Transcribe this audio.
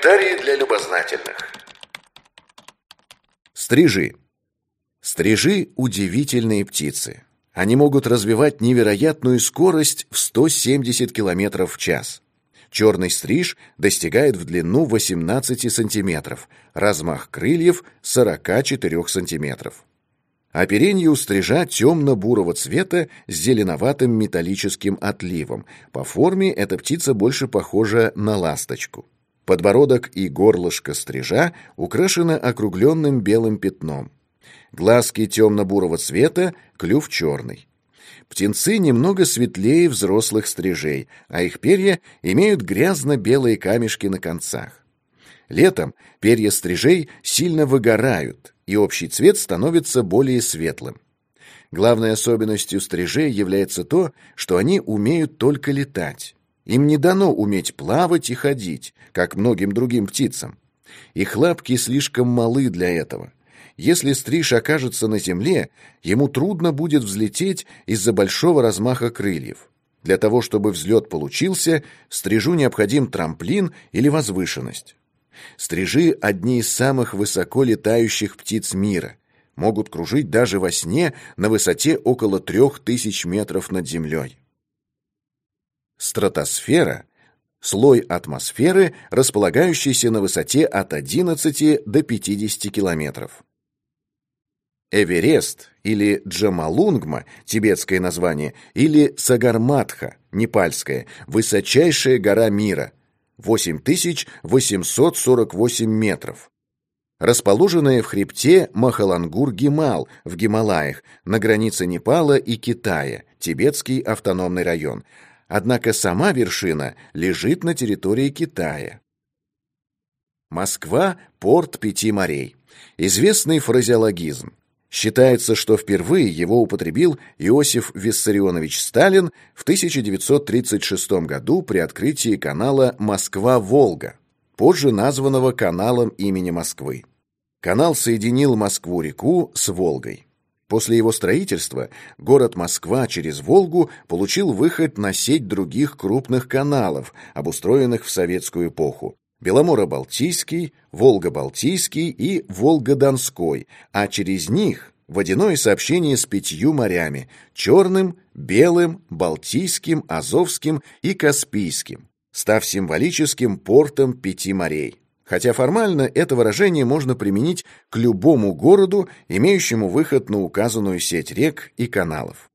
Комментарии для любознательных. Стрижи. Стрижи – удивительные птицы. Они могут развивать невероятную скорость в 170 км в час. Черный стриж достигает в длину 18 сантиметров, размах крыльев – 44 сантиметров. Оперенье у стрижа темно-бурого цвета с зеленоватым металлическим отливом. По форме эта птица больше похожа на ласточку. Подбородок и горлышко стрижа украшены округленным белым пятном. Глазки темно-бурого цвета, клюв черный. Птенцы немного светлее взрослых стрижей, а их перья имеют грязно-белые камешки на концах. Летом перья стрижей сильно выгорают, и общий цвет становится более светлым. Главной особенностью стрижей является то, что они умеют только летать. Им не дано уметь плавать и ходить, как многим другим птицам. Их лапки слишком малы для этого. Если стриж окажется на земле, ему трудно будет взлететь из-за большого размаха крыльев. Для того, чтобы взлет получился, стрижу необходим трамплин или возвышенность. Стрижи – одни из самых высоко летающих птиц мира. Могут кружить даже во сне на высоте около трех тысяч метров над землей. Стратосфера – слой атмосферы, располагающийся на высоте от 11 до 50 километров. Эверест или Джамалунгма, тибетское название, или Сагарматха, непальское, высочайшая гора мира, 8848 метров. Расположенная в хребте Махалангур-Гимал в Гималаях, на границе Непала и Китая, Тибетский автономный район – Однако сама вершина лежит на территории Китая. Москва – порт пяти морей. Известный фразеологизм. Считается, что впервые его употребил Иосиф Виссарионович Сталин в 1936 году при открытии канала «Москва-Волга», позже названного каналом имени Москвы. Канал соединил Москву-реку с Волгой. После его строительства город Москва через Волгу получил выход на сеть других крупных каналов, обустроенных в советскую эпоху. Беломоро-Балтийский, Волго-Балтийский и Волго-Донской, а через них водяное сообщение с пятью морями – Черным, Белым, Балтийским, Азовским и Каспийским, став символическим портом пяти морей хотя формально это выражение можно применить к любому городу, имеющему выход на указанную сеть рек и каналов.